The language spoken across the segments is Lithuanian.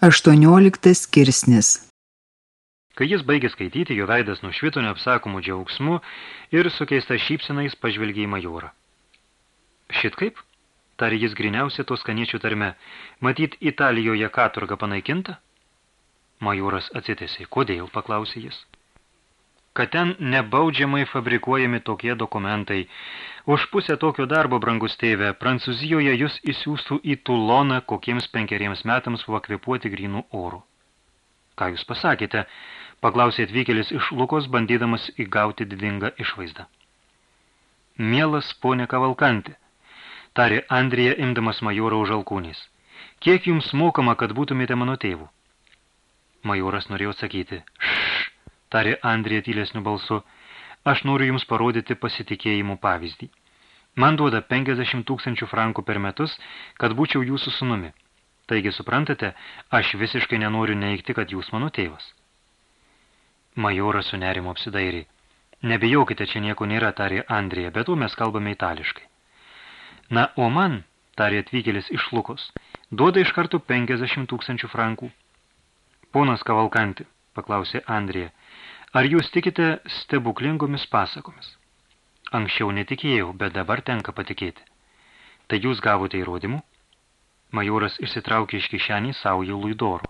18 skirsnis Kai jis baigė skaityti, jo veidas nušvito neapsakomų džiaugsmu ir su keista šypsenais pažvelgė į majorą. Šit kaip? Tarė jis griniausia toskaniečių tarme. Matyt, Italijoje katurga panaikinta? Majoras atsitėsi. Kodėl, paklausė jis kad ten nebaudžiamai fabrikuojami tokie dokumentai. Už pusę tokio darbo, brangus tėve, Prancūzijoje jūs įsiūstų į Tuloną kokiems penkeriems metams vakvepuoti grynų orų. Ką jūs pasakėte? Paklausė atvykėlis iš Lukos, bandydamas įgauti didingą išvaizdą. Mielas ponė Kavalkanti, tarė Andrija imdamas majorą už alkūnės. Kiek jums mokama, kad būtumėte mano tėvų? Majoras norėjo atsakyti, tarė Andrija tylesniu balsu, aš noriu jums parodyti pasitikėjimų pavyzdį. Man duoda 50 tūkstančių frankų per metus, kad būčiau jūsų sunumi. Taigi, suprantate, aš visiškai nenoriu neikti, kad jūs mano tėvas. Majoras su nerimo apsidairė. Nebijokite, čia nieko nėra, tarė Andrija, bet mes kalbame itališkai. Na, o man, tarė atvykėlis iš Lukos, duoda iš karto 50 tūkstančių frankų. Ponas Kavalkanti, paklausė Andrija, Ar jūs tikite stebuklingomis pasakomis? Anksčiau netikėjau, bet dabar tenka patikėti. Tai jūs gavote įrodymų? Majoras išsitraukė iš kišenį jau luidorų.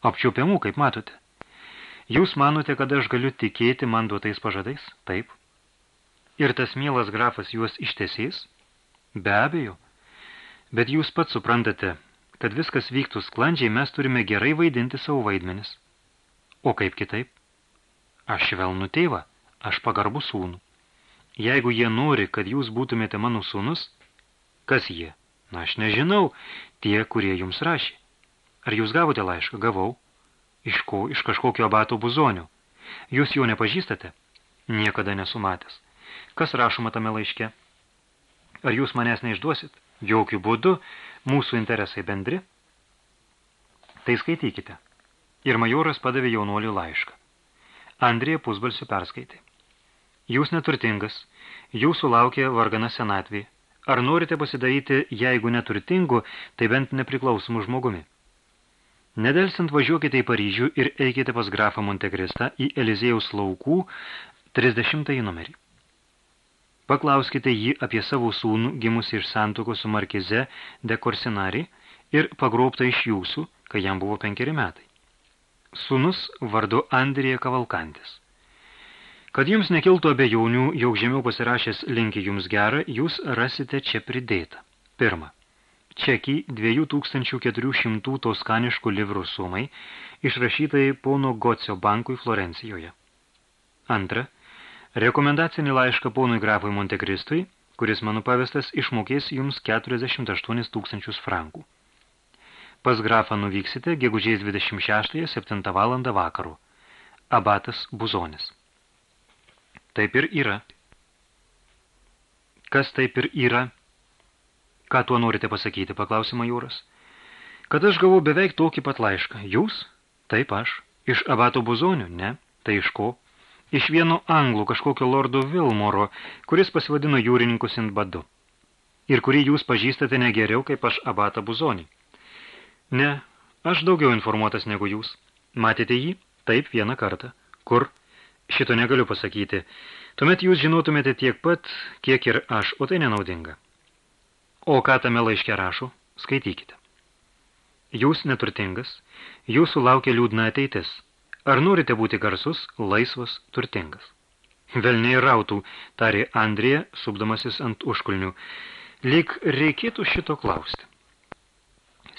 Apčiuopiamų, kaip matote. Jūs manote, kad aš galiu tikėti man duotais pažadais? Taip. Ir tas mielas grafas juos ištesės? Be abejo. Bet jūs pats suprantate, kad viskas vyktų sklandžiai, mes turime gerai vaidinti savo vaidmenis. O kaip kitaip? Aš švelnu tėvą, aš pagarbu sūnų. Jeigu jie nori, kad jūs būtumėte mano sūnus, kas jie? Na, aš nežinau, tie, kurie jums rašė. Ar jūs gavote laišką? Gavau. Iš ko? Iš kažkokio abato buzonio. Jūs jo nepažįstate? Niekada nesumatęs. Kas rašoma tame laiške? Ar jūs manęs neišduosit? Jokių būdų, mūsų interesai bendri. Tai skaitykite. Ir majoras padavė jaunuolių laišką. Andrija pusbalsiu perskaitė. Jūs neturtingas, jūsų laukia vargana senatvė. Ar norite pasidaryti, jeigu neturtingu, tai bent nepriklausomų žmogumi? Nedelsint važiuokite į Paryžių ir eikite pas grafą Montekristą į Elizėjaus laukų 30 numerį. Paklauskite jį apie savo sūnų gimusi iš santokos su Markize de Corsinari ir pagrobtą iš jūsų, kai jam buvo penkeri metai sūnus vardu Andrija Kavalkantis. Kad jums nekiltų abejonių, jog žemiau pasirašęs linki jums gerą, jūs rasite čia pridėtą. Pirma. Čekį 2400 toskaniškų livrų sumai, išrašytai pono Gocio bankui Florencijoje. Antra. Rekomendacinį laišką ponui grafui Montekristui, kuris mano pavestas išmokės jums 48 tūkstančius frankų. Pas grafą nuvyksite gegužės 26-7 valandą vakarų. Abatas Buzonis. Taip ir yra. Kas taip ir yra? Ką tuo norite pasakyti, paklausė majūras. Kad aš gavau beveik tokį pat laišką. Jūs? Taip aš. Iš abato buzonių? Ne. Tai iš ko? Iš vieno anglų kažkokio lordo Vilmoro, kuris pasivadino jūrininku Sindbadu. Ir kurį jūs pažįstate negeriau kaip aš abatą buzonį. Ne, aš daugiau informuotas negu jūs. Matėte jį? Taip, vieną kartą. Kur? Šito negaliu pasakyti. Tuomet jūs žinotumėte tiek pat, kiek ir aš, o tai nenaudinga. O ką tame laiške rašo? Skaitykite. Jūs neturtingas, jūsų laukia liūdna ateitis. Ar norite būti garsus, laisvas, turtingas? Velniai rautų, tarė Andrija, subdamasis ant užkulnių. Lyg reikėtų šito klausti.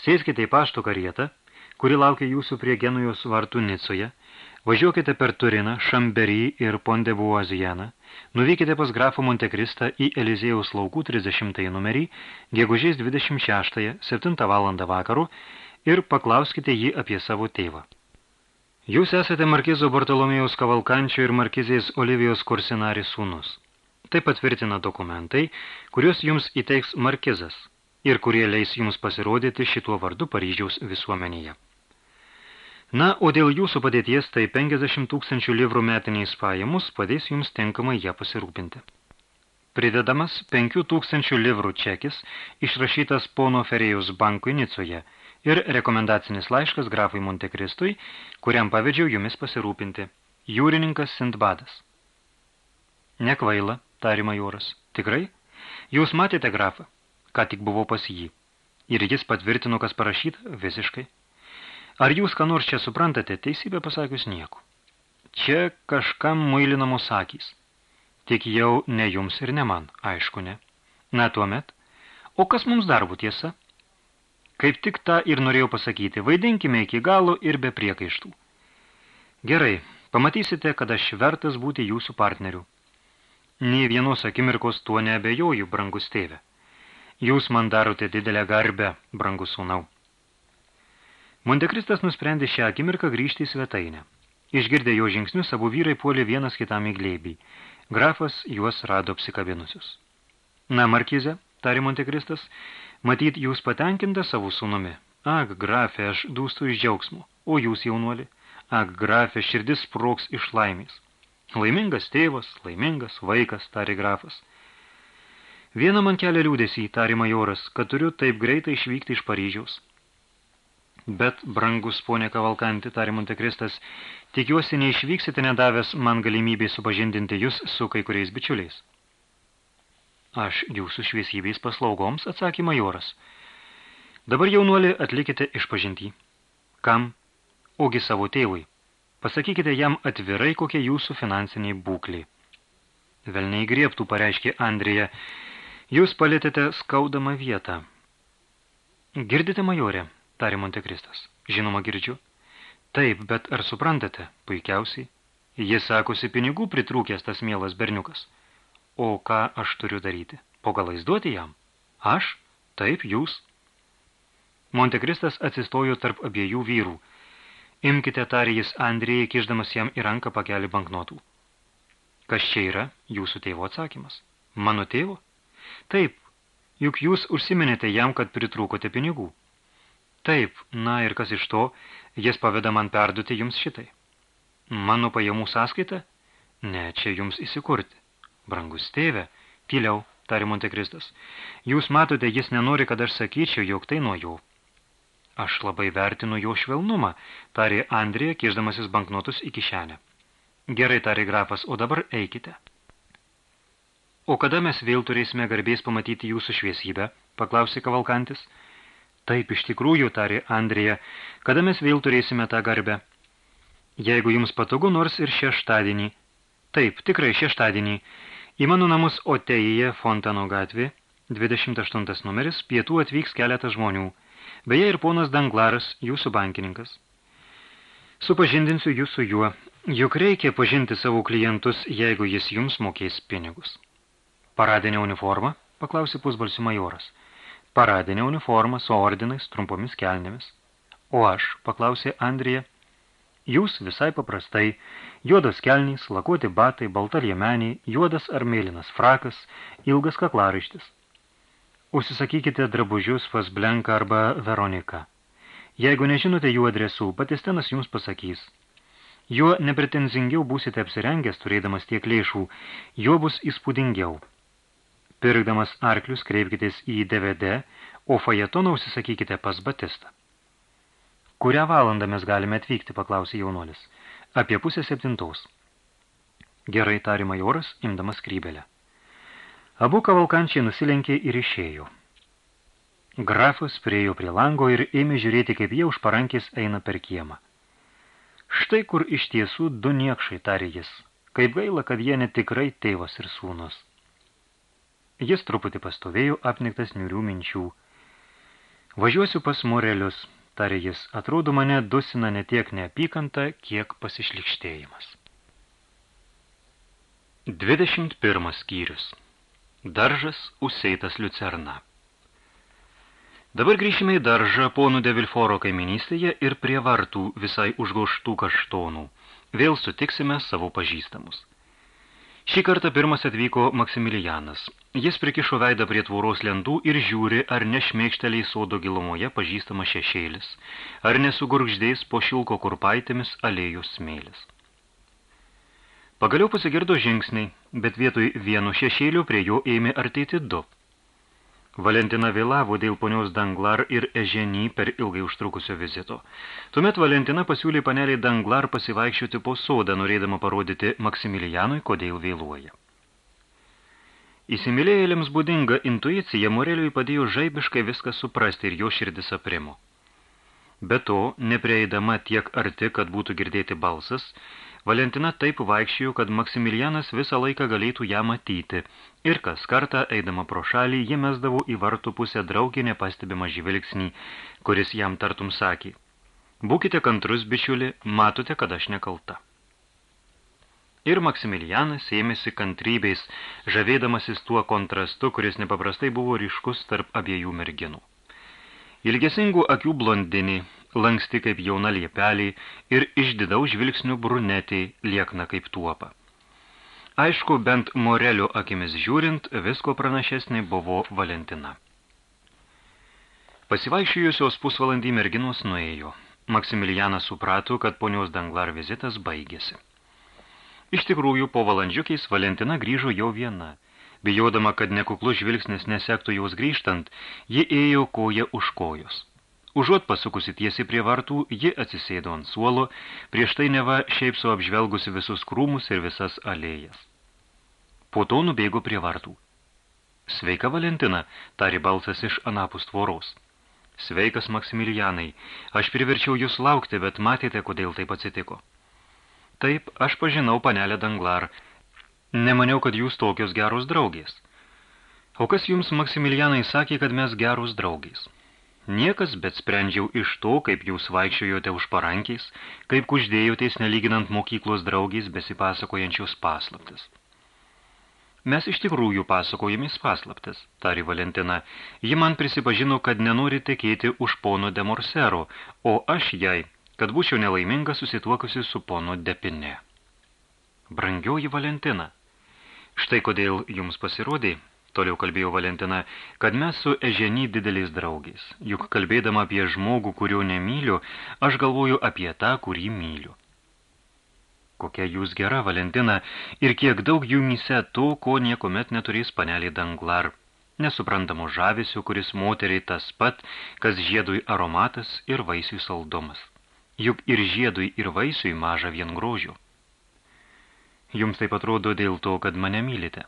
Sėskite į pašto karietą, kuri laukia jūsų prie Genujos vartų Nicoje, važiuokite per Turiną, Šamberį ir Pondebuozijaną, nuvykite pas grafą Montekristą į Elizėjaus laukų 30 numerį, gegužės 26, 7 valandą vakarų ir paklauskite jį apie savo tėvą. Jūs esate Markizo Bartolomėjaus Kavalkančio ir Markizės Olivijos Korsinari sūnus. Tai patvirtina dokumentai, kuriuos jums įteiks Markizas – ir kurie leis jums pasirodyti šituo vardu Paryžiaus visuomenėje. Na, o dėl jūsų padėties, tai 50 tūkstančių livrų metiniais pajamus padės jums tinkamai ją pasirūpinti. Pridedamas 5 tūkstančių livrų čekis, išrašytas pono Ferėjus bankui Nicoje ir rekomendacinis laiškas grafui Montekristui, kuriam pavedžiau jumis pasirūpinti. Jūrininkas Sintbadas. Nekvaila, tari majoras. Tikrai? Jūs matėte grafą? Ką tik buvau pas jį. Ir jis patvirtino, kas parašyta? Visiškai. Ar jūs ką nors čia suprantate? Teisybę pasakius nieko. Čia kažkam muilinamos akys. Tik jau ne jums ir ne man, aišku ne. Na tuomet. O kas mums darbu tiesa? Kaip tik tą ir norėjau pasakyti, vaidinkime iki galo ir be priekaištų. Gerai, pamatysite, kad aš vertas būti jūsų partneriu. Nei vienos akimirkos tuo neabejoju, brangus tėve. Jūs man darote didelę garbę, brangus sūnau. Montekristas nusprendė šią akimirką grįžti į svetainę. Išgirdę jo žingsnius, abu vyrai puolė vienas kitam į glėbį. Grafas juos rado apsikabinusius. Na, Markize, tarė Montekristas, Matyt, jūs patenkinta savo sūnumi. Ak, grafė, aš dūstu iš džiaugsmo. O jūs, jaunuoli? Ak, grafė, širdis sproks iš laimės. Laimingas tėvas, laimingas vaikas, tarė grafas. Vieną man kelia liūdėsi, tarė majoras, kad turiu taip greitai išvykti iš Paryžiaus. Bet, brangus ponė Kavalkanti, tarė Montekristas, tikiuosi neišvyksite nedavęs man galimybės supažindinti jūs su kai kuriais bičiuliais. Aš jūsų šviesybės paslaugoms, atsakė majoras. Dabar jaunuolį atlikite išpažintį. Kam? Ogi savo tėvui. Pasakykite jam atvirai, kokia jūsų finansiniai būklė. Velniai griebtų, pareiškė Andrija. Jūs palėtėte skaudamą vietą. Girdite, majorė, tarė Montekristas. Žinoma, girdžiu. Taip, bet ar suprantate? Puikiausiai. Jis sakosi pinigų pritrūkęs tas mielas berniukas. O ką aš turiu daryti? Po galais duoti jam? Aš? Taip, jūs. Montekristas atsistojo tarp abiejų vyrų. Imkite, tarė jis Andrėjai, kišdamas jam į ranką pakelį banknotų. Kas čia yra? Jūsų tėvo atsakymas. Mano tėvo? Taip, juk jūs užsiminėte jam, kad pritrūkote pinigų. Taip, na ir kas iš to, jis paveda man perduoti jums šitai. Mano pajamų sąskaita? Ne, čia jums įsikurti. Brangus tėve, tyliau, tarė Montekristas. Jūs matote, jis nenori, kad aš sakyčiau, jog tai nuo jo. Aš labai vertinu jo švelnumą, tarė Andrija, kišdamasis banknotus į kišenę. Gerai, tarė grafas, o dabar eikite. O kada mes vėl turėsime garbės pamatyti jūsų šviesybę, paklausė Kavalkantis. Taip, iš tikrųjų, tarė Andrija, kada mes vėl turėsime tą garbę. Jeigu jums patogu, nors ir šeštadienį. Taip, tikrai šeštadienį. Į mano namus Otejyje, Fontano gatvė, 28 numeris, pietų atvyks keletas žmonių, beje ir ponas Danglaras, jūsų bankininkas. Supažindinsiu jūs su juo, juk reikia pažinti savo klientus, jeigu jis jums mokės pinigus. Paradinė uniforma, paklausė pusbalsių majoras. Paradinė uniforma su ordinais, trumpomis kelnėmis. O aš, paklausė Andrija, Jūs visai paprastai, juodas kelnys, lakuoti batai, balta liemeniai, juodas ar mėlynas frakas, ilgas kaklaraištis. Užsisakykite drabužius pas Blenka arba Veronika. Jeigu nežinote jų adresų, patistenas jums pasakys. Juo nepretenzingiau būsite apsirengęs, turėdamas tiek lėšų, juo bus įspūdingiau. Pirkdamas arklius kreipkitės į DVD, o fajetoną užsisakykite pas Batistą. Kurią valandą mes galime atvykti, paklausė jaunuolis. Apie pusę septintaus. Gerai, tarė majoras, imdamas krybelę. Abu kavalkančiai nusilenkė ir išėjo. Grafas priejo prie lango ir ėmė žiūrėti, kaip jie už parankės eina per kiemą. Štai kur iš tiesų du niekšai, tarė jis. Kaip gaila, kad jie netikrai tėvas ir sūnus. Jis truputį pastovėjo apniktas niurių minčių. Važiuosiu pas morelius, tarė jis, atrodo mane dusina ne tiek neapykanta, kiek pasišlikštėjimas. 21 skyrius. Daržas užseitas liucerna. Dabar grįžime į daržą ponų de Vilforo kaiminystėje ir prie vartų visai užgoštų kaštonų. Vėl sutiksime savo pažįstamus. Šį kartą pirmas atvyko Maksimilianas. Jis prikišo veidą prie tvoros lendų ir žiūri, ar nešmėkšteliai sodo gilumoje pažįstama šešėlis, ar nesugurgždės po šilko kurpaitėmis alėjos smėlis. Pagaliau pasigirdo žingsniai, bet vietoj vieno šešėlio prie jo ėmė artėti du. Valentina vėlavo dėl ponios Danglar ir Eženį per ilgai užtrukusio vizito. Tuomet Valentina pasiūlė paneliai Danglar pasivaikščioti po sodą, norėdama parodyti Maksimilianui, kodėl vėluoja. Įsimylėjėliams būdinga intuicija Moreliui padėjo žaibiškai viską suprasti ir jo širdis aprimo. Be to, neprieidama tiek arti, kad būtų girdėti balsas, Valentina taip vaikščiojo, kad Maksimilianas visą laiką galėtų ją matyti, ir kas kartą, eidama pro šalį, ji mesdavo į vartų pusę draugį nepastebimą žvilgsnį, kuris jam tartum sakė, būkite kantrus, bičiuli, matote, kad aš nekalta. Ir Maksimilianas ėmėsi kantrybės, žavėdamasis tuo kontrastu, kuris nepaprastai buvo ryškus tarp abiejų merginų. Ilgesingų akių blondinį, lanksti kaip jauna liepelį ir išdidau žvilgsnių brunetį liekna kaip tuopa. Aišku, bent Morelio akimis žiūrint, visko pranašesnė buvo Valentina. Pasivaikščiusios pusvalandį merginos nuėjo. Maksimilianas suprato, kad ponios Danglar vizitas baigėsi. Iš tikrųjų, po valandžiukiais Valentina grįžo jau viena – Bijodama, kad nekuklus žvilgsnis nesektų jos grįžtant, ji ėjo koja už kojos. Užuot pasukusi tiesi prie vartų, ji atsisėdo ant suolo, prieš tai neva šiaip su apžvelgusi visus krūmus ir visas alėjas. Po to nubėgo prie vartų. Sveika, Valentina, tari balsas iš anapus tvoros. Sveikas, Maksimilianai, aš priverčiau jūs laukti, bet matėte, kodėl taip atsitiko. Taip, aš pažinau panelę Danglar, Nemaniau, kad jūs tokios geros draugės. O kas jums, Maksimilianai, sakė, kad mes geros draugės? Niekas, bet sprendžiau iš to, kaip jūs vaikščiojote už parankiais, kaip kuždėjotės nelyginant mokyklos draugės besipasakojančios paslaptis. Mes iš tikrųjų pasakojamės paslaptis, tari Valentina. Ji man prisipažino, kad nenori tekėti už pono de Morsero, o aš jai, kad būčiau nelaiminga susituokusi su pono Depine. Brangioji Valentina, Štai kodėl jums pasirodė, toliau kalbėjo Valentina, kad mes su Eženį dideliais draugais. Juk kalbėdama apie žmogų, kurio nemyliu, aš galvoju apie tą, kurį myliu. Kokia jūs gera, Valentina, ir kiek daug jumyse to, ko niekomet neturės panelį danglar. Nesuprantamo žavesio, kuris moteriai tas pat, kas žiedui aromatas ir vaisiui saldomas. Juk ir žiedui ir vaisiui maža vien grožio. Jums taip atrodo dėl to, kad mane mylite.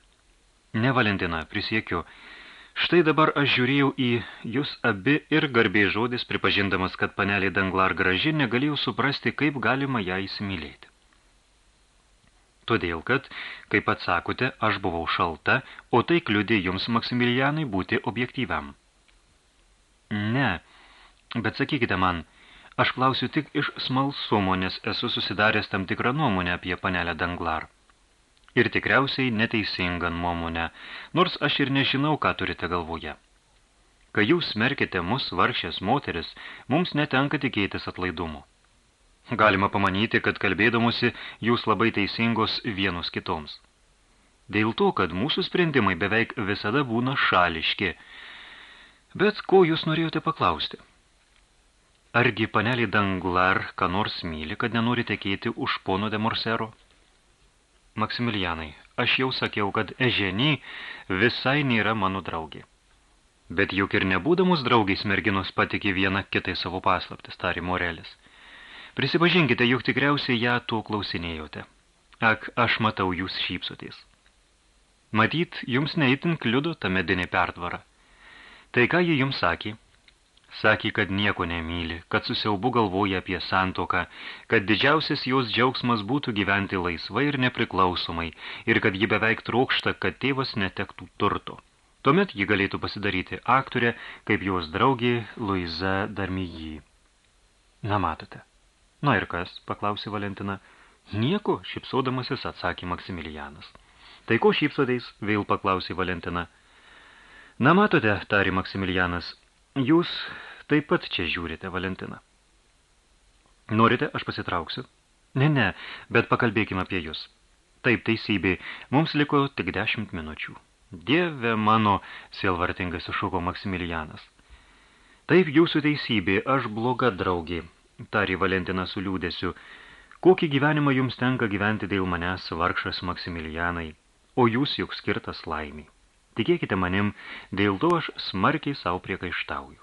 Ne, Valentina, prisiekiu. Štai dabar aš žiūrėjau į jūs abi ir garbiai žodis, pripažindamas, kad panelė Danglar graži, negalėjau suprasti, kaip galima ją įsimylėti. Todėl, kad, kaip atsakote, aš buvau šalta, o tai kliudė jums Maksimilianai būti objektyviam. Ne, bet sakykite man, Aš klausiu tik iš smalsumo, nes esu susidaręs tam tikrą nuomonę apie panelę Danglar. Ir tikriausiai neteisingą nuomonę, nors aš ir nežinau, ką turite galvoje. Kai jūs smerkite mus, varšės moteris, mums netenka tikėtis atlaidumo. Galima pamanyti, kad kalbėdamusi jūs labai teisingos vienus kitoms. Dėl to, kad mūsų sprendimai beveik visada būna šališki. Bet ko jūs norėjote paklausti? Argi panelį Danglar, ką nors myli, kad nenori tekėti už pono de Morsero? Maksimilianai, aš jau sakiau, kad Eženį visai nėra mano draugė. Bet juk ir nebūdamus draugiais merginos patikė vieną kitai savo paslaptis, tari Morelis. Prisipažinkite, juk tikriausiai ją to klausinėjote. Ak, aš matau, jūs šypsotės. Matyt, jums neįtin kliudo ta medinė pertvara. Tai ką ji jums sakė? Sakė, kad nieko nemyli, kad susiaubu galvoja apie santoką, kad didžiausias jos džiaugsmas būtų gyventi laisvai ir nepriklausomai, ir kad ji beveik trokšta, kad tėvas netektų turto. Tuomet ji galėtų pasidaryti aktorę, kaip jos draugė Luiza Darmijį. Na, matote. Na ir kas, paklausė Valentina. Nieko, šipsodamasis atsakė Maksimilianas. Tai ko šypsodais, vėl paklausė Valentina. Na, matote, tari Maksimilianas, Jūs taip pat čia žiūrite, Valentina. Norite, aš pasitrauksiu? Ne, ne, bet pakalbėkime apie jūs. Taip, teisybė, mums liko tik dešimt minučių. Dieve mano, sielvartingai sušuko Maksimilianas. Taip, jūsų teisybė, aš bloga draugė, tari Valentina su liūdėsiu. Kokį gyvenimą jums tenka gyventi dėl manęs, vargšas Maksimilianai, o jūs juk skirtas laimiai. Tikėkite manim, dėl to aš smarkiai savo priekaištauju.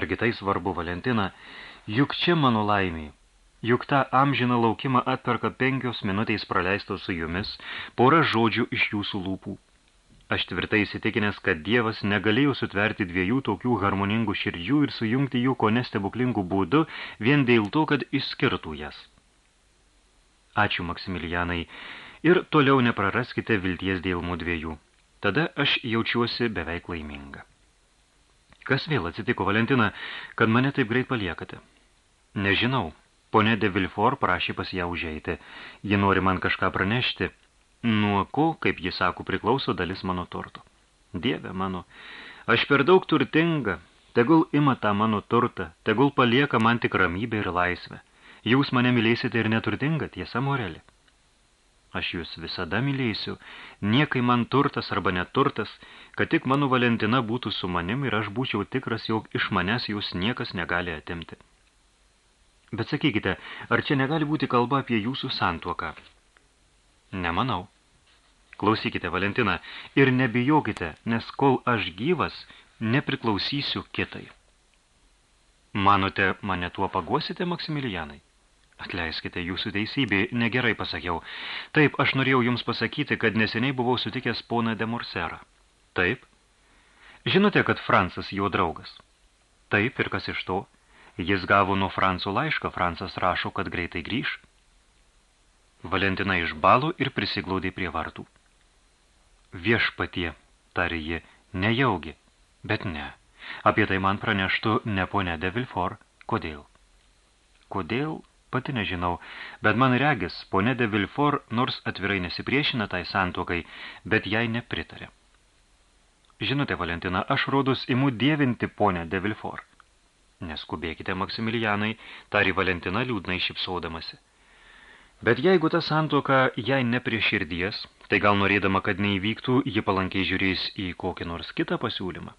Argi tai svarbu, Valentina, juk čia mano laimiai. Juk tą amžiną laukimą atperka penkios minutės praleistos su jumis, pora žodžių iš jūsų lūpų. Aš tvirtai įsitikinęs, kad Dievas negalėjo sutverti dviejų tokių harmoningų širdžių ir sujungti jų ko nestebuklingų būdu vien dėl to, kad išskirtų jas. Ačiū, Maksimilianai, ir toliau nepraraskite vilties dėl mū dviejų. Tada aš jaučiuosi beveik laiminga. Kas vėl atsitiko, Valentina, kad mane taip greit paliekate? Nežinau. Pone de Vilfor prašė pas ją užeiti. Ji nori man kažką pranešti. Nuo ko, kaip jis sako, priklauso dalis mano turto. Dieve mano, aš per daug turtinga. Tegul ima tą mano turtą, tegul palieka man tik ramybę ir laisvę. Jūs mane mylėsite ir neturtinga, tiesa, Morelė. Aš jūs visada mylėsiu, niekai man turtas arba neturtas, kad tik mano Valentina būtų su manim ir aš būčiau tikras, jog iš manęs jūs niekas negali atimti. Bet sakykite, ar čia negali būti kalba apie jūsų santuoką? Nemanau. Klausykite, Valentina, ir nebijokite, nes kol aš gyvas, nepriklausysiu kitai. Manote, mane tuo paguosite, Maksimilianai? Atleiskite, jūsų teisybė, negerai pasakiau. Taip, aš norėjau jums pasakyti, kad neseniai buvau sutikęs poną de Morserą. Taip. Žinote, kad Francas jo draugas. Taip, ir kas iš to? Jis gavo nuo Franco laišką, Francas rašo, kad greitai grįž. Valentina išbalo ir prisiglaudė prie vartų. Viešpatie, tarė ji, nejaugi, bet ne. Apie tai man praneštų ne ponė de Vilfort. Kodėl? Kodėl? Pati nežinau, bet man regis, ponė de Vilfort nors atvirai nesipriešina tai santuokai, bet jai nepritarė. Žinote, Valentina, aš rodus imu dievinti ponę de Vilfort. Neskubėkite, Maksimilianai, tari Valentina liūdnai šipsaudamasi. Bet jeigu ta santuoka jai ne prie širdies, tai gal norėdama, kad neįvyktų, ji palankiai žiūrės į kokį nors kitą pasiūlymą.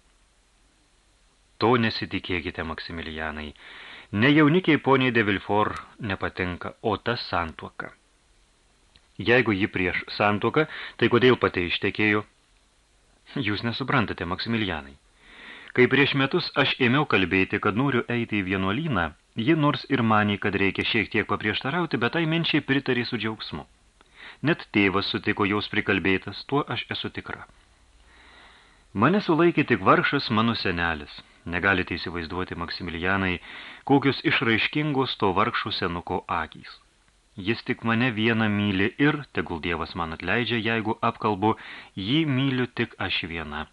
To nesitikėkite, Maksimilianai. Ne jaunikiai poniai de Vilfort nepatinka, o ta santuoka. Jeigu ji prieš santuoką, tai kodėl pati ištekėjo? Jūs nesuprantate, Maksimilianai. Kai prieš metus aš ėmiau kalbėti, kad noriu eiti į vienuolyną, ji nors ir manė, kad reikia šiek tiek paprieštarauti, bet tai minčiai pritarė su džiaugsmu. Net tėvas sutiko jaus prikalbėtas, tuo aš esu tikra. Mane sulaikė tik vargšas mano senelis. Negalite įsivaizduoti, Maksimilianai, kokius išraiškingos to vargšų senuko akys. Jis tik mane vieną myli ir, tegul Dievas man atleidžia, jeigu apkalbu, jį myliu tik aš viena.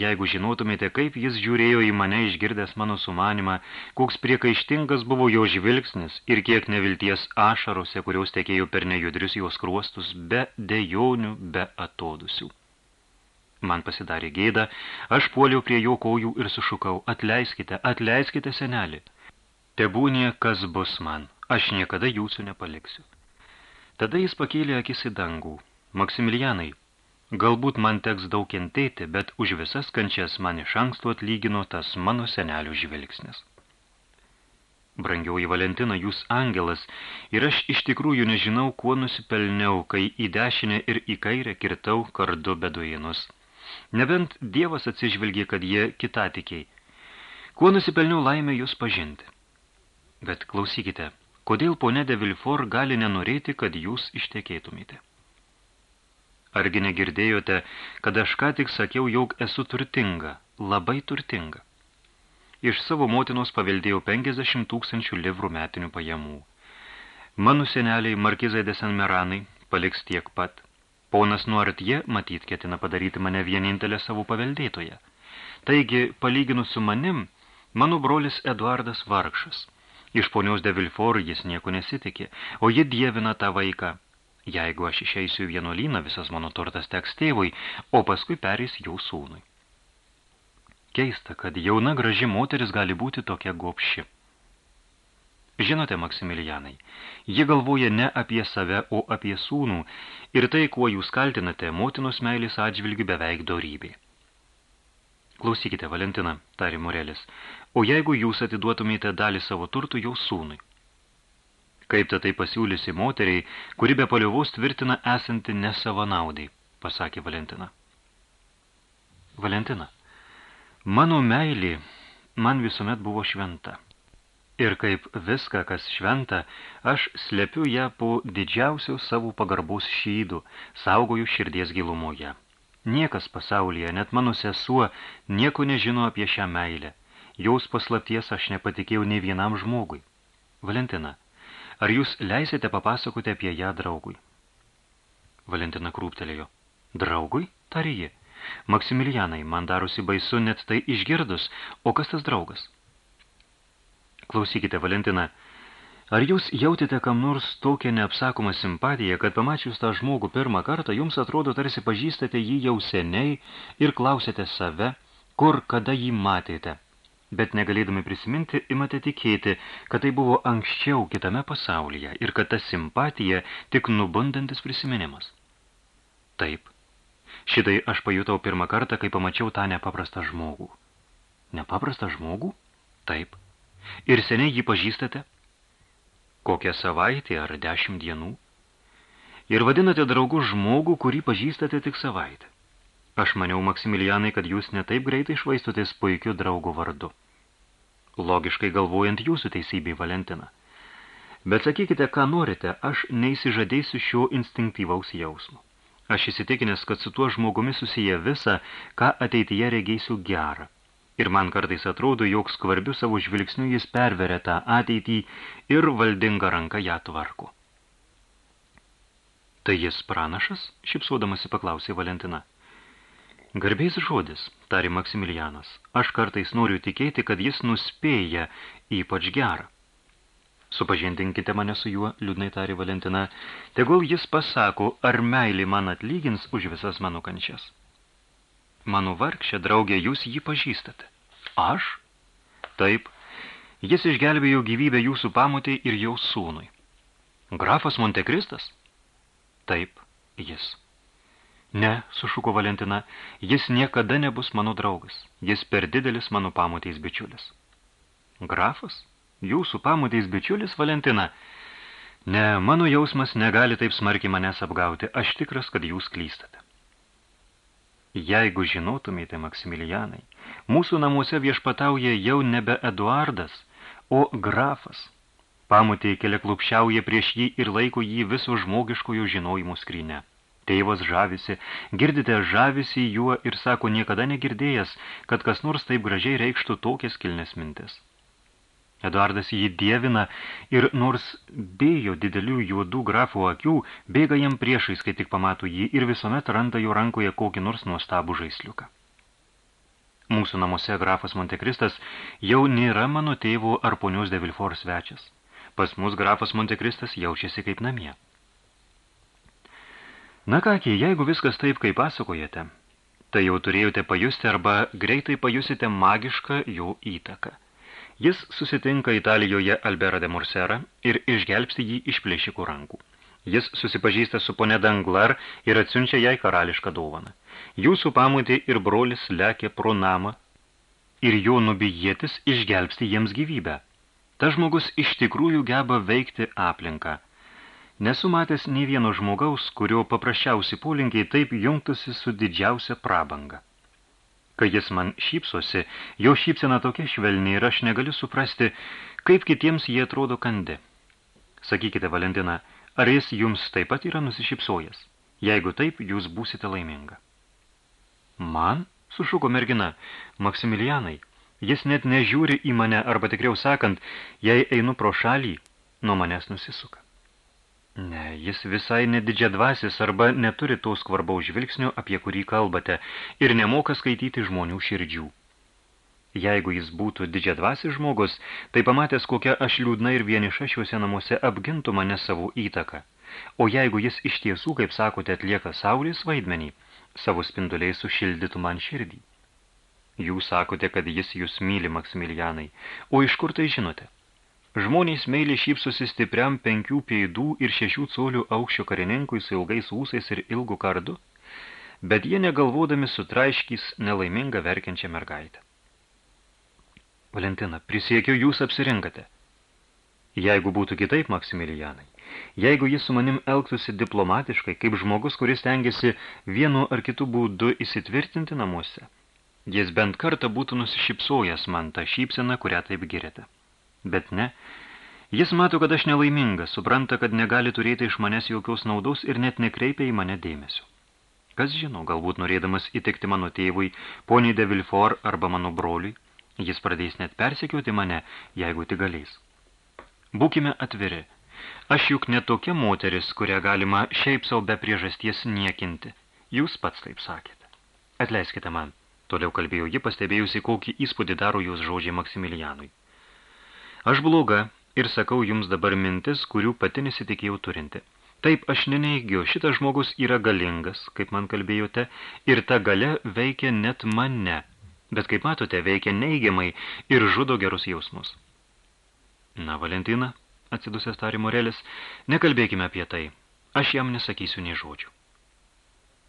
Jeigu žinotumėte, kaip jis žiūrėjo į mane išgirdęs mano sumanimą, koks priekaištingas buvo jo žvilgsnis ir kiek nevilties ašarose, kurios tekėjo per nejudrius jos kruostus, be dejonių, be atodusių. Man pasidarė gėda, aš puoliau prie jo kojų ir sušukau, atleiskite, atleiskite senelį. Tebūnė, kas bus man, aš niekada jūsų nepaliksiu. Tada jis pakėlė akis į dangų. Maksimilianai, galbūt man teks daug kentėti, bet už visas kančias man iš anksto atlygino tas mano senelių žvilgsnis. Brangiauji Valentina, jūs angelas, ir aš iš tikrųjų nežinau, kuo nusipelniau, kai į dešinę ir į kairę kirtau kardu beduinus. Nebent Dievas atsižvelgė, kad jie kitatikiai. Kuo nusipelniau laimę jūs pažinti? Bet klausykite, kodėl ponė de Vilfort gali nenorėti, kad jūs ištekėtumėte? Argi negirdėjote, kad aš ką tik sakiau, jog esu turtinga, labai turtinga? Iš savo motinos paveldėjau 50 tūkstančių livrų metinių pajamų. Mano seneliai Markizai de San Meranai paliks tiek pat – Ponas Nuartie, matyt, ketina padaryti mane vienintelę savo paveldėtoje. Taigi, palyginus su manim, mano brolis Eduardas vargšas. Iš ponios de Vilfor jis nieko nesitikė, o ji dievina tą vaiką. Jeigu aš išeisiu į vienuolyną, visas mano turtas teks tėvui, o paskui perės jau sūnui. Keista, kad jauna graži moteris gali būti tokia gopši. Žinote, Maksimilianai, ji galvoja ne apie save, o apie sūnų, ir tai, kuo jūs kaltinate, motinos meilės atžvilgių beveik dorybė. Klausykite, Valentina, tari Morelis, o jeigu jūs atiduotumėte dalį savo turtų jau sūnui? Kaip ta tai pasiūlysi moteriai, kuri be paliovos tvirtina esanti ne savo naudai? pasakė Valentina. Valentina, mano meilė man visuomet buvo šventa. Ir kaip viską, kas šventa, aš slepiu ją po didžiausio savo pagarbos šydų, saugoju širdies gilumoje. Niekas pasaulyje, net mano sesuo, nieko nežino apie šią meilę. Jaus paslapties aš nepatikėjau nei vienam žmogui. Valentina, ar jūs leisite papasakoti apie ją draugui? Valentina krūptelėjo. Draugui? Tarė ji. Maksimilianai, man darosi baisu net tai išgirdus, o kas tas draugas? Klausykite, Valentina, ar jūs jautėte kam nors tokią neapsakomą simpatiją, kad pamačius tą žmogų pirmą kartą, jums atrodo tarsi pažįstate jį jau seniai ir klausėte save, kur kada jį matėte? Bet negalėdami prisiminti, imate tikėti, kad tai buvo anksčiau kitame pasaulyje ir kad ta simpatija tik nubundantis prisiminimas. Taip. Šitai aš pajutau pirmą kartą, kai pamačiau tą nepaprastą žmogų. Nepaprastą žmogų? Taip. Ir seniai jį pažįstate? Kokią savaitę ar dešimt dienų? Ir vadinate draugu žmogų, kurį pažįstate tik savaitę. Aš maniau, Maksimilianai, kad jūs netaip greitai švaistotės puikiu draugo vardu. Logiškai galvojant jūsų teisybei, Valentina. Bet sakykite, ką norite, aš neįsižadėsiu šio instinktyvaus jausmo. Aš įsitikinęs, kad su tuo žmogumi susiję visa, ką ateityje regėsiu gerą ir man kartais atrodo, jog skvarbiu savo žvilgsniu jis perveria tą ateitį ir valdinga ranka ją tvarko. Tai jis pranašas, šipsuodamasi paklausė Valentina. Garbiais žodis, tari Maksimilianas, aš kartais noriu tikėti, kad jis nuspėja ypač gerą. Supažindinkite mane su juo, liūdnai tari Valentina, tegul jis pasako, ar meilį man atlygins už visas mano kančias. Mano vargšė draugė, jūs jį pažįstate. Aš? Taip. Jis išgelbėjo gyvybę jūsų pamutei ir jau sūnui. Grafas Montekristas? Taip, jis. Ne, sušuko Valentina, jis niekada nebus mano draugas. Jis per didelis mano pamuteis bičiulis. Grafas? Jūsų pamuteis bičiulis, Valentina? Ne, mano jausmas negali taip smarkiai manęs apgauti. Aš tikras, kad jūs klystate. Jeigu žinotumėte, Maksimilianai, mūsų namuose viešpatauja jau nebe Eduardas, o grafas. Pamutė kelia klupšiauja prieš jį ir laiko jį viso žmogiškojo žinojimo skryne. Tėvas žavisi, girdite žavisi juo ir sako niekada negirdėjęs, kad kas nors taip gražiai reikštų tokias kilnes mintis. Eduardas jį dievina ir nors bėjo didelių juodų grafų akių, bėga jam priešais, kai tik pamato jį ir visuomet randa jo rankoje kokį nors nuostabų žaisliuką. Mūsų namuose grafas Montekristas jau nėra mano tėvo ar ponios de Vilfor svečias. Pas mus grafas Montekristas jaučiasi kaip namie. Na kągi, jeigu viskas taip, kaip pasakojate, tai jau turėjote pajusti arba greitai pajusite magišką jo įtaką – Jis susitinka Italijoje Alberą de Morserą ir išgelbsti jį iš plėšikų rankų. Jis susipažįsta su ponė Danglar ir atsiunčia jai karališką dovaną. Jūsų pamutė ir brolis lekia pro namą ir jo nubijėtis išgelbsti jiems gyvybę. Ta žmogus iš tikrųjų geba veikti aplinką. Nesu matęs nei vieno žmogaus, kurio paprasčiausi polinkiai taip jungtųsi su didžiausia prabanga. Kai jis man šypsosi, jo šypsena tokia švelni ir aš negaliu suprasti, kaip kitiems jie atrodo kandi. Sakykite, Valentina, ar jis jums taip pat yra nusišypsojęs? Jeigu taip, jūs būsite laiminga. Man? sušuko mergina. Maksimilianai, jis net nežiūri į mane, arba tikriau sakant, jei einu pro šalį, nuo manęs nusisuka. Ne, jis visai nedidžia dvasis arba neturi to skvarbaus žvilgsnio, apie kurį kalbate, ir nemoka skaityti žmonių širdžių. Jeigu jis būtų didžia dvasis žmogus, tai pamatęs, kokia aš liūdna ir vieniša šiuose namuose apgintų mane savo įtaką. O jeigu jis iš tiesų, kaip sakote, atlieka saulės vaidmenį, savo spinduliai sušildytų man širdį. Jūs sakote, kad jis jūs myli, Maksimilianai, o iš kur tai žinote? Žmonės meiliai šypsosi stipriam penkių peidų ir šešių colių aukščio karininkui su ilgais ūsais ir ilgu kardu, bet jie negalvodami sutraiškys nelaimingą verkiančią mergaitę. Valentina, prisiekiu, jūs apsirinkate. Jeigu būtų kitaip, Maksimilianai, Jeigu jis su manim elgtųsi diplomatiškai, kaip žmogus, kuris tengiasi vienu ar kitu būdu įsitvirtinti namuose, jis bent kartą būtų nusišypsojęs man tą šypseną, kurią taip girėte. Bet ne, jis mato, kad aš nelaimingas, supranta, kad negali turėti iš manęs jokios naudos ir net nekreipia į mane dėmesio. Kas žino, galbūt norėdamas įtikti mano tėvui, poniai de Vilfort arba mano broliui, jis pradės net persekioti mane, jeigu tik galės. Būkime atviri. Aš juk ne tokia moteris, kurią galima šiaip savo be priežasties niekinti. Jūs pats taip sakėte. Atleiskite man, toliau kalbėjo ji, pastebėjusi, kokį įspūdį daro jūs žodžiai Maksimilianui. Aš bloga ir sakau jums dabar mintis, kurių pati nesitikėjau turinti. Taip, aš neneigiu, šitas žmogus yra galingas, kaip man kalbėjote, ir ta gale veikia net mane, bet kaip matote, veikia neigiamai ir žudo gerus jausmus. Na, Valentina, atsidusęs tari Morelis, nekalbėkime apie tai. Aš jam nesakysiu nei žodžių.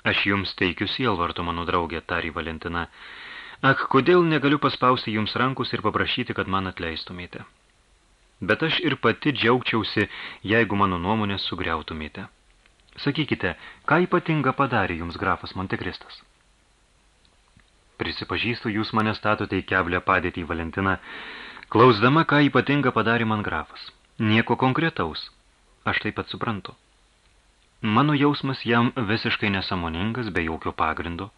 Aš jums teikiu sielvarto, mano draugė, tari Valentina. Ak, kodėl negaliu paspausti jums rankus ir paprašyti, kad man atleistumėte? Bet aš ir pati džiaugčiausi, jeigu mano nuomonę sugriautumėte. Sakykite, ką ypatinga padarė jums grafas Montekristas? Prisipažįstu, jūs mane statote į keblę padėtį, Valentina, Klausdama, ką ypatinga padarė man grafas. Nieko konkretaus. Aš taip pat suprantu. Mano jausmas jam visiškai nesamoningas, be jokio pagrindo.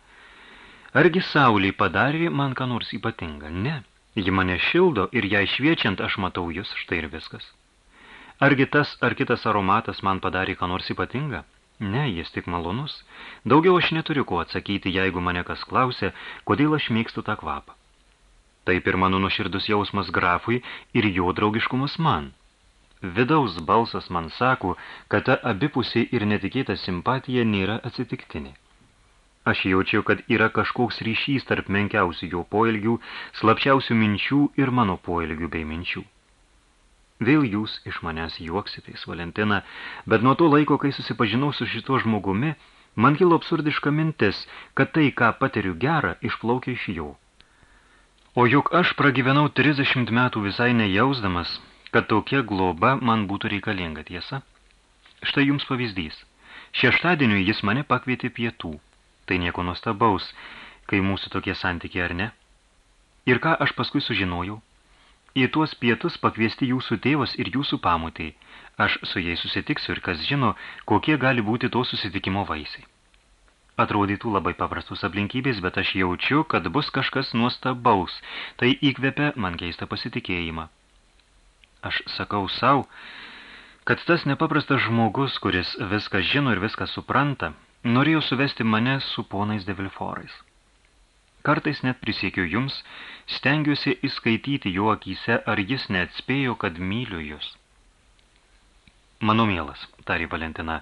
Argi sauliai padarė man ką nors ypatinga? Ne. Ji mane šildo ir jai šviečiant aš matau jūs, štai ir viskas. Argi tas ar kitas aromatas man padarė ką nors ypatinga? Ne, jis tik malonus. Daugiau aš neturiu ko atsakyti, jeigu mane kas klausė, kodėl aš mėgstu tą kvapą. Taip ir mano nuoširdus jausmas grafui ir jo draugiškumas man. Vidaus balsas man sako, kad ta abipusiai ir netikėta simpatija nėra atsitiktinė. Aš jaučiu, kad yra kažkoks ryšys tarp menkiausių jo poelgių, slapčiausių minčių ir mano poelgių bei minčių. Vėl jūs iš manęs juoksitės, Valentina, bet nuo to laiko, kai susipažinau su šituo žmogumi, man kilo absurdiška mintis, kad tai, ką patiriu gerą, išplaukia iš jo. O juk aš pragyvenau 30 metų visai nejausdamas, kad tokia globa man būtų reikalinga tiesa. Štai jums pavyzdys. Šeštadieniui jis mane pakvietė pietų. Tai nieko nuostabaus, kai mūsų tokie santykiai ar ne. Ir ką aš paskui sužinojau? Į tuos pietus pakviesti jūsų tėvas ir jūsų pamutai. Aš su jais susitiksiu ir kas žino, kokie gali būti to susitikimo vaisiai. Atrodytų labai paprastus aplinkybės, bet aš jaučiu, kad bus kažkas nuostabaus. Tai įkvepia man keistą pasitikėjimą. Aš sakau savo, kad tas nepaprastas žmogus, kuris viską žino ir viską supranta, norėjo suvesti mane su ponais Devilforais. Kartais net prisiekiu jums, stengiuosi įskaityti jo akyse, ar jis neatspėjo, kad myliu jūs. Mano mielas, tari Valentina,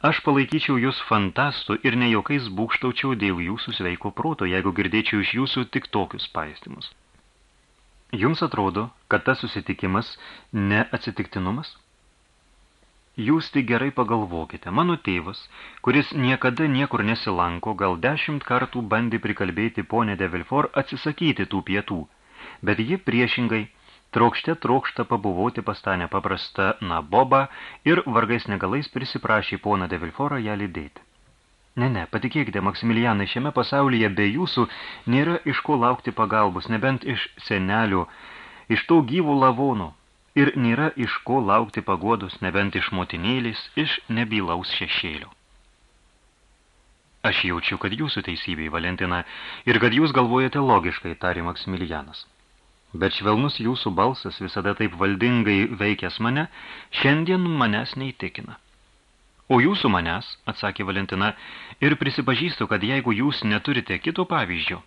Aš palaikyčiau jūs fantastų ir ne jokiais būkštaučiau dėl jūsų sveiko proto, jeigu girdėčiau iš jūsų tik tokius paistimus. Jums atrodo, kad tas susitikimas ne atsitiktinumas? Jūs tik gerai pagalvokite, mano tėvas, kuris niekada niekur nesilanko, gal dešimt kartų bandė prikalbėti ponę de Vilfort atsisakyti tų pietų, bet ji priešingai – Trokšte trokšta pabuvoti pas tą nepaprastą nabobą ir vargais negalais prisiprašė poną de Vilforą ją lydėti. Ne, ne, patikėkite, Maksimilianai, šiame pasaulyje be jūsų nėra iš ko laukti pagalbos, nebent iš senelių, iš to gyvų lavonų, ir nėra iš ko laukti paguodos, nebent iš motinėlis, iš nebylaus šešėlio. Aš jaučiu, kad jūsų teisybei, Valentina, ir kad jūs galvojate logiškai, tari Maksimilianas bet švelnus jūsų balsas visada taip valdingai veikęs mane, šiandien manęs neįtikina. O jūsų manęs, atsakė Valentina, ir prisipažįstu, kad jeigu jūs neturite kito pavyzdžio,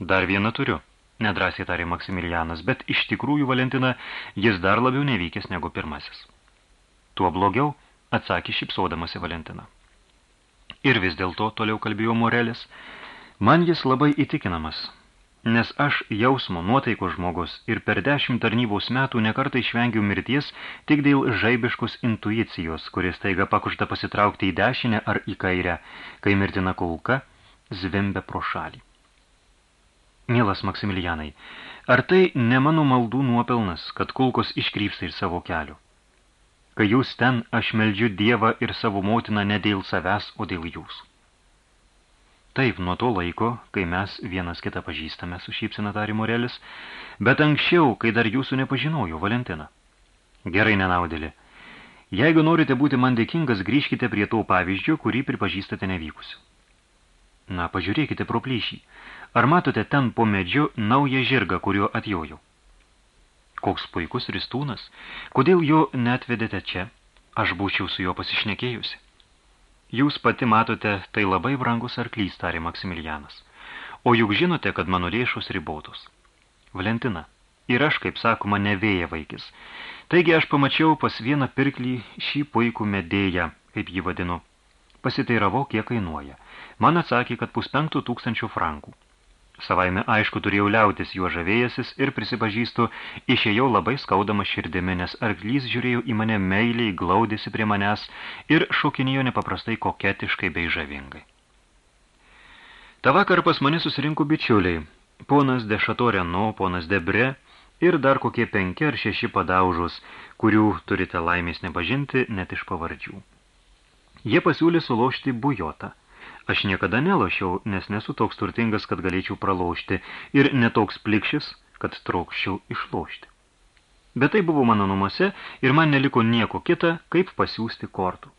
dar vieną turiu, nedrasiai tarė Maksimilianas, bet iš tikrųjų, Valentina, jis dar labiau nevykęs negu pirmasis. Tuo blogiau, atsakė šipsodamasi Valentina. Ir vis dėlto, toliau kalbėjo Morelis, man jis labai įtikinamas, nes aš jausmo nuotaiko žmogus ir per dešimt tarnybos metų nekartai išvengiau mirties tik dėl žaibiškos intuicijos, kuris taiga pakužda pasitraukti į dešinę ar į kairę, kai mirtina kulka zvimbia pro šalį. Mielas Maksimilianai, ar tai ne mano maldų nuopelnas, kad kulkos iškrypsta iš savo kelių? Kai jūs ten, aš meldžiu Dievą ir savo motiną ne dėl savęs, o dėl jūsų. Taip, nuo to laiko, kai mes vienas kitą pažįstame, su šypsina tarė Morelis, bet anksčiau, kai dar jūsų nepažinojau, Valentina. Gerai, nenaudėlė. Jeigu norite būti man dėkingas, grįžkite prie to pavyzdžio, kurį pripažįstate nevykusiu. Na, pažiūrėkite pro plyšį. Ar matote ten po medžiu naują žirgą, kuriuo atjojau? Koks puikus ristūnas. Kodėl jo netvedėte čia? Aš būčiau su juo pasišnekėjusi. Jūs pati matote, tai labai brangus arklys, tarė Maksimilianas. O juk žinote, kad mano lėšos ribotos. Valentina, ir aš, kaip sakoma, nevėja vaikis. Taigi aš pamačiau pas vieną pirklį šį puikų medėją, kaip jį vadinu. Pasiteiravau, kiek kainuoja. Man atsakė, kad puspenktų tūkstančių frankų. Savaime aišku turėjau liautis juo žavėjęsis ir prisipažįstu, išėjau labai skaudama širdimi, nes arklys žiūrėjo į mane meiliai, glaudėsi prie manęs ir šokinėjo nepaprastai koketiškai bei žavingai. Ta vakar pas mane susirinko bičiuliai, ponas de Šatoreno, ponas de Bre ir dar kokie penki ar šeši padaužus, kurių turite laimės nepažinti net iš pavardžių. Jie pasiūlė sulošti bujotą – Aš niekada nelošiau, nes nesu toks turtingas, kad galėčiau pralošti, ir netoks plikšis, kad trokščiau išlošti. Bet tai buvo mano namuose ir man neliko nieko kita, kaip pasiūsti kortų.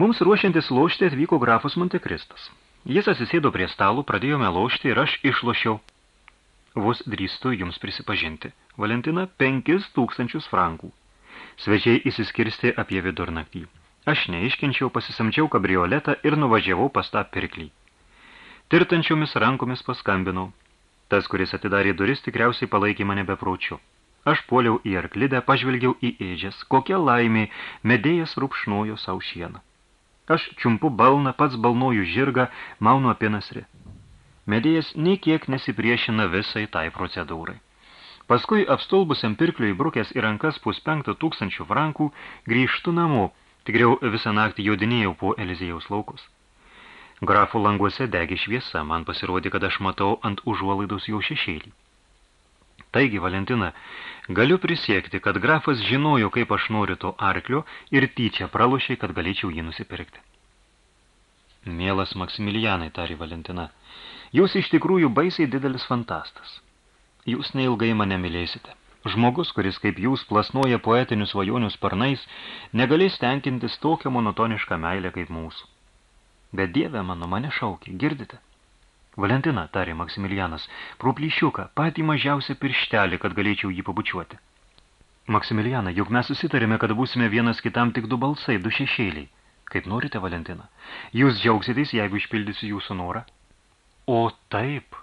Mums ruošiantis lošti atvyko grafas Montekristas. Jis atsisėdo prie stalų, pradėjome lošti ir aš išlošiau. Vos drįstu jums prisipažinti. Valentina penkis tūkstančius frankų. Svečiai įsiskirsti apie vidurnaktį. Aš neiškenčiau, pasisamčiau kabrioletą ir nuvažiavau pas tą pirklį. Tirtančiomis rankomis paskambinau. Tas, kuris atidarė duris, tikriausiai palaikė mane bepraučiu. Aš puoliau į arklidę, pažvelgiau į ėdžias. Kokia laimė, medėjas rupšnojo savo šieną. Aš čiumpu balną, pats balnoju žirgą, maunu apie nasrį. Medėjas nei kiek nesipriešina visai tai procedūrai. Paskui apstulbusiam pirkliui brukęs į rankas puspenktų tūkstančių frankų grįžtu namo – Tikriau visą naktį jodinėjau po Elizėjaus laukus. Grafų languose degi šviesa, man pasirodė, kad aš matau ant užuolaidos jau šešėlį. Taigi, Valentina, galiu prisiekti, kad grafas žinojo, kaip aš noriu to arklio ir tyčia pralošiai, kad galėčiau jį nusipirkti. Mielas Maksimilianai, tari Valentina, jūs iš tikrųjų baisiai didelis fantastas. Jūs neilgai mane mylėsite. Žmogus, kuris kaip jūs plasnoja poetinius svajonių sparnais, negalės tenkintis tokią monotonišką meilę kaip mūsų. Bet Dieve mano mane šaukė, girdite? Valentina, tarė Maksimilianas, pruplyšiuką, patį mažiausią pirštelį, kad galėčiau jį pabučiuoti. Maksimiliana, juk mes susitarėme, kad būsime vienas kitam tik du balsai, du šešėliai. Kaip norite, Valentina? Jūs džiaugsitės, jeigu išpildysiu jūsų norą? O taip,